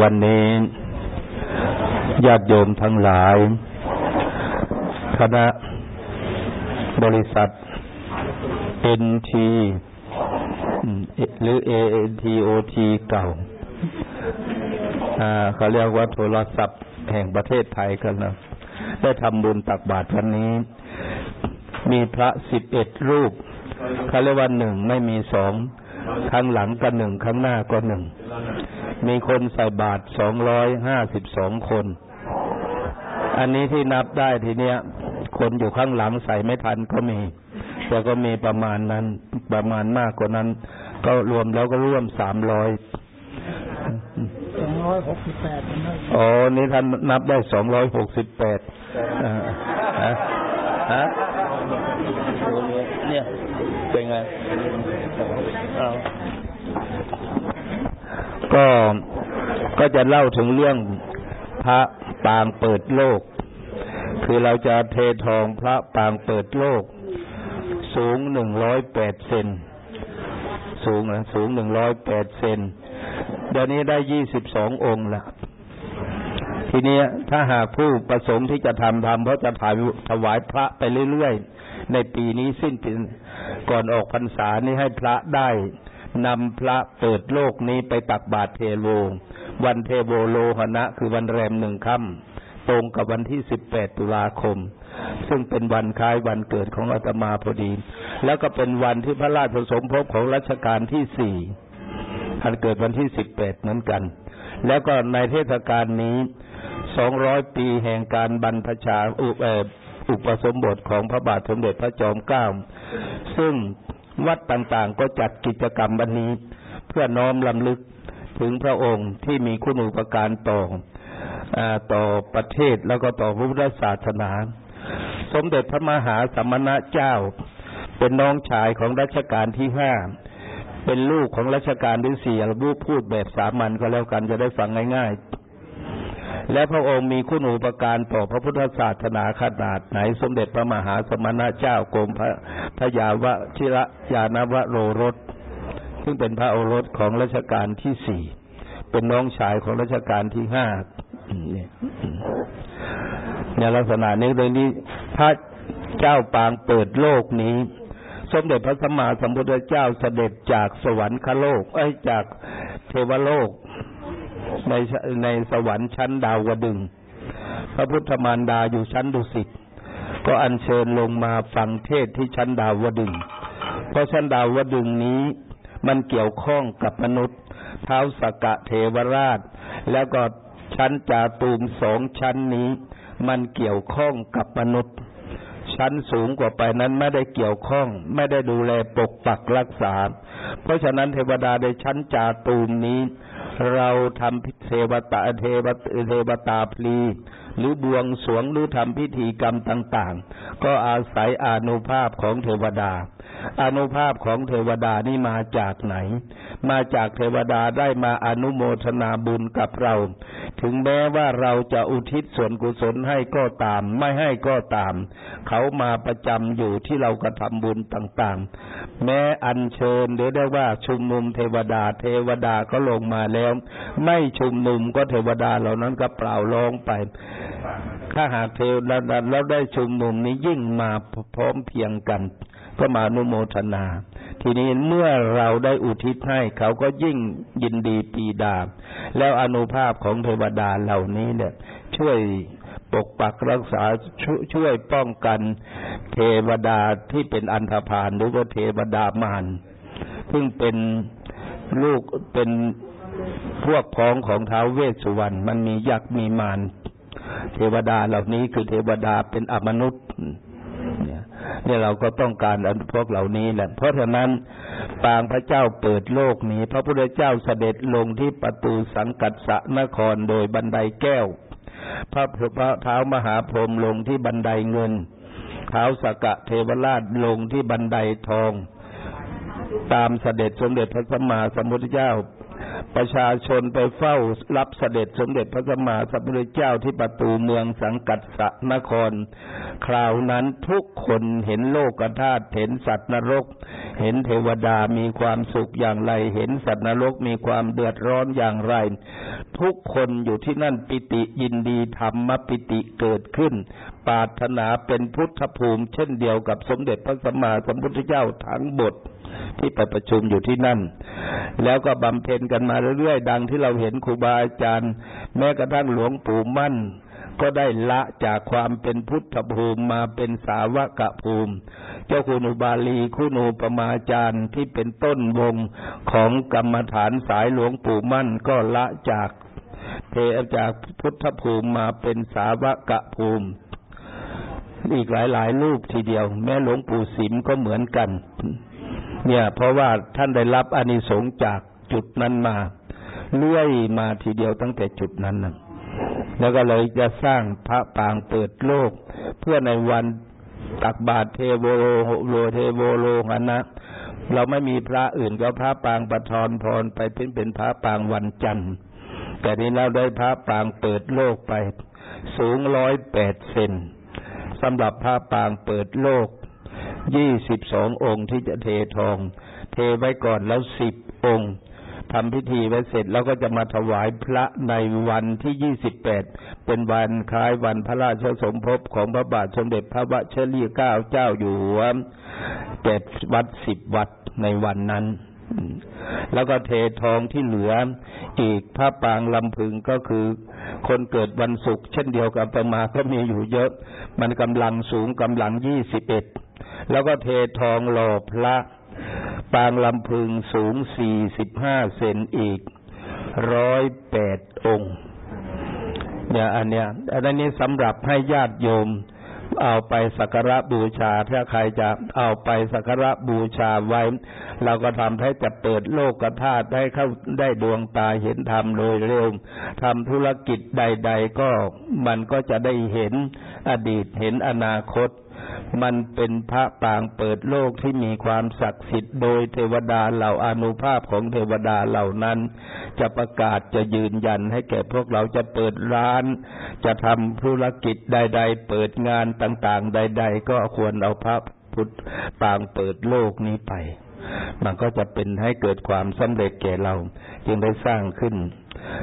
วันนี้ญาติโยมทั้งหลาย คณะบริษัท NT อืมหรือ ANTOT เก่าอ่าเขาเรียกว่าโทรศัพท์แห่งประเทศไทยกันนะได้ทำบุญตักบาตรวันนี้ มีพระสิบเอ็ดรูปเขาเรียกว่าหนึ่งไม่มีสองข้างหลังก็หนึ่งข้างหน้าก็หนึ่ง มีคนใส่บาตรสองร้อยห้าสิบสองคน อันนี้ที่นับได้ทีเนี้ย คนอยู่ข้างหลังใส่ไม่ทันก็มี แต่ก็มีประมาณนั้น ประมาณมากกว่านั้น ก็รวมแล้วก็ร่วมสามร้อยสองร้อยหกสิบแปดอ๋อ นี่ท่านนับได้สองร้อยหกสิบแปดฮะฮะเนี่ย เป็นไงอ้าว ก็ก็จะเล่าถึงเรื่องพระปางเปิดโลก คือเราจะเททองพระปางเปิดโลก สูงหนึ่งร้อยแปดเซนสูงนะสูงหนึ่งร้อยแปดเซนเดี๋ยวนี้ได้ยี่สิบสององค์แล้วทีนี้ถ้าหากผู้ประสงค์ที่จะทำทำเพราะจะถ่ายถวายพระไปเรื่อยๆ ในปีนี้สิ้นปีก่อนออกพรรษานี้ให้พระได้ นำพระเปิดโลกนี้ไปตักบาตรเทโลวันเทโวโลหณะ คือวันแรมหนึ่งค่ำตรงกับวันที่สิบแปดตุลาคม ซึ่งเป็นวันคล้ายวันเกิดของอาตมาพอดี แล้วก็เป็นวันที่พระราชสมภพของรัชกาลที่สี่ท่านเกิดวันที่สิบแปดเหมือนกัน แล้วก็ในเทศกาลนี้สองร้อยปีแห่งการบรรพชาอุเอออุปสมบทของพระบาทสมเด็จพระจอมเกล้า ซึ่ง วัดต่างๆ ก็จัดกิจกรรมวันนี้ เพื่อน้อมลำลึกถึงพระองค์ที่มีคุณูปการต่ออต่อประเทศแล้วก็ต่อพระพุทธศาสนา สมเด็จพระมหาสมณเจ้า เป็นน้องชายของรัชกาลที่ห้าเป็นลูกของรัชกาลที่สี่เราพูดแบบสามัญก็แล้วกันจะได้ฟังง่าย ๆ และพระองค์มีคุณูปการต่อพระพุทธศาสนาขนาดไหน สมเด็จพระมหาสมณเจ้ากรมพระพยาวชิระยานวโรรสซึ่งเป็นพระโอรสของรัชกาลที่สี่เป็นน้องชายของรัชกาลที่ห้าในลักษณะนี้เลยนี้พระเจ้าปางเปิดโลกนี้ สมเด็จพระสัมมาสัมพุทธเจ้าเสด็จจากสวรรคโลก เอ้ยจากเทวโลก ในในสวรรค์ชั้นดาวดึง พระพุทธมารดาอยู่ชั้นดุสิต ก็อัญเชิญลงมาฟังเทศที่ชั้นดาวดึง เพราะชั้นดาวดึงนี้มันเกี่ยวข้องกับมนุษย์ เท้าสกกะเทวราช แล้วก็ชั้นจาตูมสองชั้นนี้ มันเกี่ยวข้องกับมนุษย์ ชั้นสูงกว่าไปนั้นไม่ได้เกี่ยวข้อง ไม่ได้ดูแลปกปักรักษา เพราะฉะนั้นเทวดาในชั้นจาตูมนี้ เราทำเทวตาเทวเทวตาพลีหรือบวงสรวงหรือทำพิธีกรรมต่าง ๆ ก็อาศัยอนุภาพของเทวดาอนุภาพของเทวดานี่มาจากไหน มาจากเทวดาได้มาอนุโมทนาบุญกับเรา ถึงแม้ว่าเราจะอุทิศส่วนกุศลให้ก็ตาม ไม่ให้ก็ตาม เขามาประจำอยู่ที่เรากระทำบุญต่าง ๆ แม้อัญเชิญหรือได้ว่าชุมนุมเทวดาเทวดาก็ลงมาแล้วไม่ชุมนุมก็เทวดาเหล่านั้นก็เปล่าร้องไปถ้าหากเทวดาแล้วได้ชุมนุมนี้ยิ่งมาพร้อมเพียงกันก็มานุโมทนา ทีนี้เมื่อเราได้อุทิศให้เขาก็ยิ่งยินดีปีดา แล้วอนุภาพของเทวดาเหล่านี้เนี่ย ช่วยปกปักรักษาชช่วยป้องกันเทวดาที่เป็นอันธพาลหรือว่าเทวดามารซึ่งเป็นลูกเป็น พวกพ้องของท้าวเวสสุวรรณมันมียักษ์มีมารเทวดาเหล่านี้คือเทวดาเป็นอมนุษย์เนี่ยเราก็ต้องการพวกเหล่านี้แหละ เพราะฉะนั้นปางพระเจ้าเปิดโลกนี้ พระพุทธเจ้าเสด็จลงที่ประตูสังกัดสะนครโดยบันไดแก้ว พระพระเท้ามหาพรหมลงที่บันไดเงินเท้าสกกะเทวราชลงที่บันไดทอง ตามเสด็จสมเด็จพระสัมมาสัมพุทธเจ้า ประชาชนไปเฝ้ารับเสด็จสมเด็จพระสัมมาสัมพุทธเจ้าที่ประตูเมืองสังกัดสนคร คราวนั้นทุกคนเห็นโลกธาตุเห็นสัตว์นรก เห็นเทวดามีความสุขอย่างไร เห็นสัตว์นรกมีความเดือดร้อนอย่างไร ทุกคนอยู่ที่นั่นปิติยินดีธรรมปิติเกิดขึ้น ปาถนาเป็นพุทธภูมิ เช่นเดียวกับสมเด็จพระสัมมาสัมพุทธเจ้าทั้งหมด ที่ไปประชุมอยู่ที่นั่น แล้วก็บำเพ็ญกันมาเรื่อยๆ ดังที่เราเห็นครูบาอาจารย์ แม้กระทั่งหลวงปู่มั่น ก็ได้ละจากความเป็นพุทธภูมิมาเป็นสาวกภูมิ เจ้าคุณอุบาลีคุณูปมาจารย์ที่เป็นต้นวงของกรรมฐานสายหลวงปู่มั่นก็ละจากเทจากพุทธภูมิมาเป็นสาวกภูมิอีกหลายๆรูปทีเดียว แม้หลวงปู่สิมก็เหมือนกัน เนี่ย เพราะว่าท่านได้รับอานิสงส์จากจุดนั้นมา เลื่อยมาทีเดียวตั้งแต่จุดนั้นนะแล้วก็เลยจะสร้างพระปางเปิดโลก เพื่อในวันตักบาตรเทโวโลโลเทโวโลหันนะเราไม่มีพระอื่นก็พระปางประทอนพรไปเป็นเป็นพระปางวันจันทร์ แต่นี้เราได้พระปางเปิดโลกไป สูงร้อยแปดเซนสำหรับพระปางเปิดโลก ยี่สิบสององค์ที่จะเททอง เทไว้ก่อนแล้วสิบองค์ทำพิธีไว้เสร็จแล้วก็จะมาถวายพระในวันที่ยี่สิบแปดเป็นวันคล้ายวันพระราชสมภพของพระบาทสมเด็จพระวชิรเกล้าเจ้าอยู่หัวเจ็ดวัดสิบวัดในวันนั้น แล้วก็เททองที่เหลืออีกพระปางลำพึงก็คือ คนเกิดวันศุกร์เช่นเดียวกับประมาก็มีอยู่เยอะ มันกำลังสูงกำลังยี่สิบเอ็ด แล้วก็เททองหล่อพระปางลำพึงสูงสี่สิบห้าเซนอีกร้อยแปดองค์เนี่ยอันเนี้ยอันนี้สำหรับให้ญาติโยมเอาไปสักการะบูชา ถ้าใครจะเอาไปสักการะบูชาไว้ เราก็ทำให้จะเปิดโลกกธาตุให้เข้าได้ดวงตาเห็นธรรมโดยเร็วทำธุรกิจใด ๆ ก็มันก็จะได้เห็นอดีตเห็นอนาคต มันเป็นพระปางเปิดโลกที่มีความศักดิ์สิทธิ์โดยเทวดาเหล่าอนุภาพของเทวดาเหล่านั้น จะประกาศจะยืนยันให้แก่พวกเราจะเปิดร้าน จะทำธุรกิจใด ๆ เปิดงานต่างๆ ใด ๆ ก็ควรเอาพระพุทธปางเปิดโลกนี้ไป มันก็จะเป็นให้เกิดความสำเร็จแก่เรา จึงได้สร้างขึ้น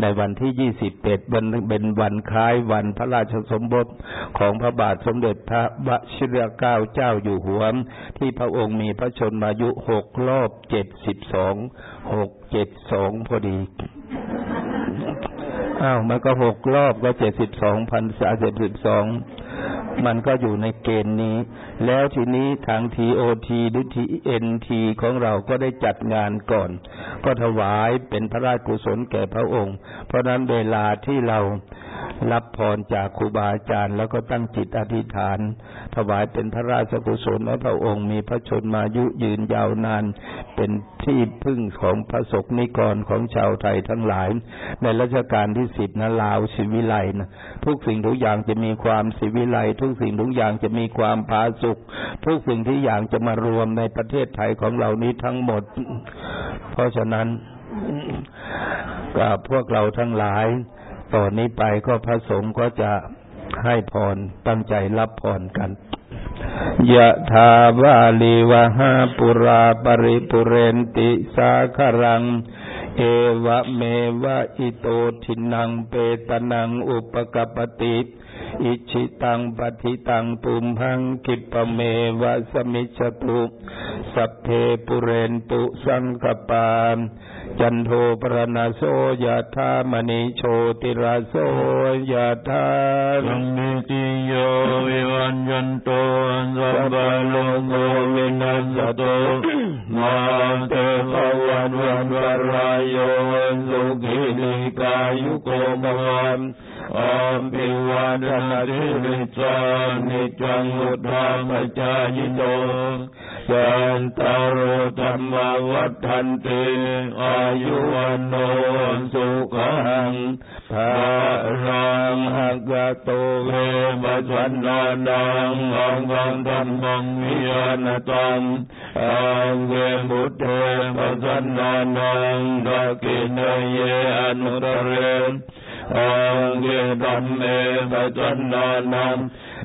ในวันที่ยี่สิบเอ็ดวันเป็นวันคล้ายวันพระราชสมบทของพระบาทสมเด็จพระวชิรเกล้าเจ้าอยู่หัวที่พระองค์มีพระชนมายุหกรอบเจ็ดสิบสองหกเจ็ดสองพอดีอ้าวมันก็หกรอบก็เจ็ดสิบสองพันสาเจ็ดสิบสอง มันก็อยู่ในเกณฑ์นี้ แล้วทีนี้ทางทีโอทีหรือทีเอ็นทีของเราก็ได้จัดงานก่อน ก็ถวายเป็นพระราชกุศลแก่พระองค์ เพราะนั้นเวลาที่เรา รับพรจากครูบาอาจารย์ แล้วก็ตั้งจิตอธิษฐาน ถวายเป็นพระราชกุศลให้พระองค์มีพระชนมายุยืนยาวนาน เป็นที่พึ่งของพระศกนิกรของชาวไทยทั้งหลาย ในรัชกาลที่สิบนะลาวสิวิไลนะทุกสิ่งทุกอย่างจะมีความสิวิไลทุกสิ่งทุกอย่างจะมีความผาสุกทุกสิ่งที่อย่างจะมารวมในประเทศไทยของเรานี้ทั้งหมด เพราะฉะนั้นกับพวกเราทั้งหลาย ต่อนนี้ไปก็พระสงฆ์ก็จะให้พรตั้งใจรับพรกันยะทาวาลีวะหาปุราปริปุเรนติสาครัง เอวะเมวะอิโตทินังเปตนังอุปกปติ อิชิตังปฏิตังปุมหังกิปเมวะสมิจตุสัพเพปุเรนตุสังกปานจันโทปรณโสยะธามณิโชติราโสยะธาสังมิติโยวิวันยันโตสัพพะโลโกวินัสตมาเต วันนาทิริจานิจังุทธาปจายโนยันตารุธรรมวัฏันติอายุวันโนสุขังภารังหักโตเวปัสสันนานังอังคังธรรมังวิญาณตังอังเวบุตเทปัสสันนานังดักกินเยอนุตเร อังเกตัมเมปัจจานนานัง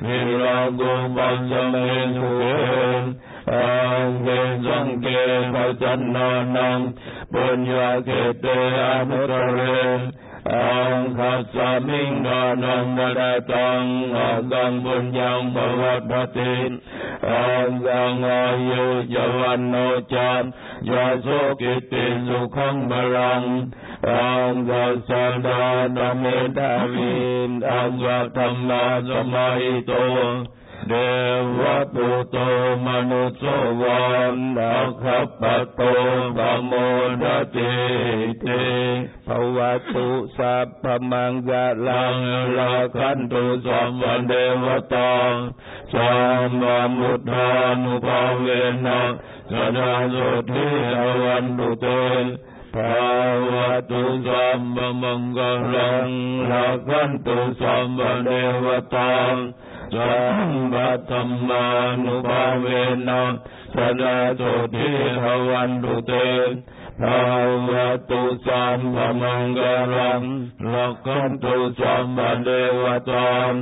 วิรากุปัจจเมสุเขอังเกสังเกปัจจานนานังปุญญาเกเตอนุตเร องคัสสมิงดานังนาดาตังอังกังบุญยังภวัตติองกังอายุจวันโนจันยาโสกิติสุขังบารังองกัสสดานเมตาวินอังกัธรรมาสมัยโต เดวะตุโตมนุสโสวันอัคคปะโตปะโมดติเตภวตุสัพพมังกะลังลาคันตุสัมวันเดวตาสัมมามุทานุภาเวนะสดาสุทิสวันตุเตภาวะตุสัมมมังกลังลาคันตุสัมวันเดวตา สัมบัตธรรมานุภาเวนะสดาสุทิสวันตุเตภาวะตุสัมภมังกลังลักขันตุสัมปเดวตาม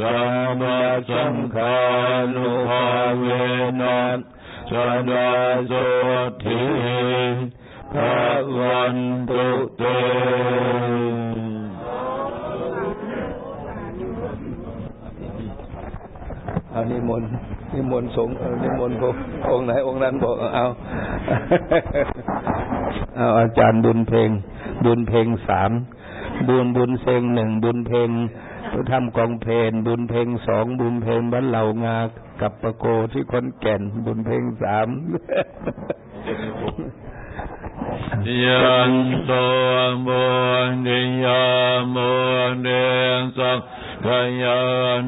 สัมมาสังฆานุภาเวนะสดาโสทิภวันตุเต เอานิมนต์นิมนต์สงฆ์นิมนต์พองค์ไหนองค์นั้นบอกเอาเอาอาจารย์บุญเพลง บุญเพลงสามบุญบุญเซงหนึ่งบุญเพลงทำกองเพลงบุญเพลงสองบุญเพลงบ้านเหล่างากับประโกที่คนแก่น บุญเพลงสาม ยันโตบุญญยาโมเดสักขยา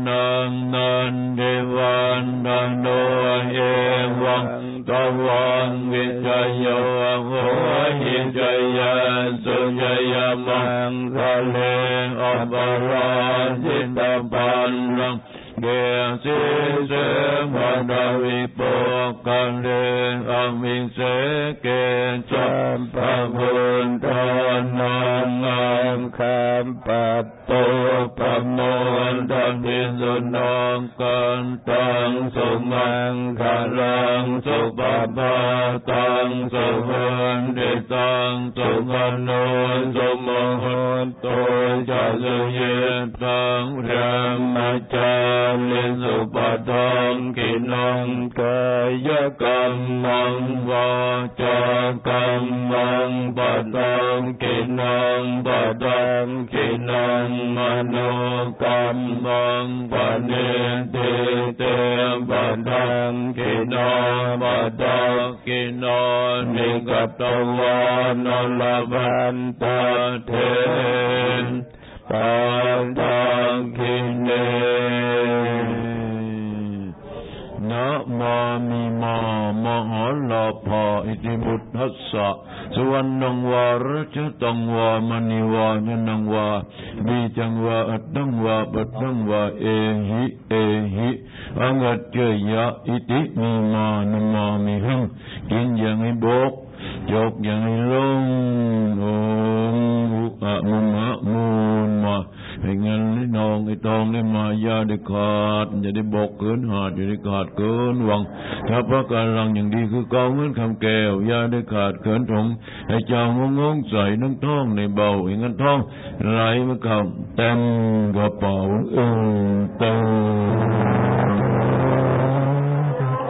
นังนันเดวันดันโนเอวังตวังวิจโยโหหิจยาสุจยามังคะเลอปราจิตาปันรัง เกสิเสมาดาวิปกันเลอมิเสเกจัมปะพุนทานนังอังคามปัตโตปะโมนทันติสุนองกันตังสุมังคารังสุปปาตังสุวันเด งสุกันโนสุโมหนโตจะสุเยตังพระมจาลิสุปทังกินังกายกรรมังวาจากรรมังปัตตังกินังปัตตังกินังมโนกรรมังปเนติเตปัตตังกินังปัตตังกินังนิกัตตวานนลบันตาเทนปันตังกินเนนะมามิมามหาลาภาอิติบุตทัสสะสวรรณังวารจตังวามณีวายนังวาบีจังวาอัตตังวาปัตตังวาเอหิเอหิอังกัจเจยะอิติมีมานมามิหังกินอย่างให้บกยก อย่งห้ลงโอมอุอะมุมะมูลมาให้เงินให้นองให้ทองได้มายาได้ขาดอย่าได้บกเกินหาดอย่าได้ขาดเกินหวังถ้าพระการังอย่างดีคือเกาเงินคำแก้วยาได้ขาดเกินถงให้เจ้างงงใส่น้ำท่องในเบาให้เงินท่องไหลมาเข้าเต็มกระเป๋าเออเต็ม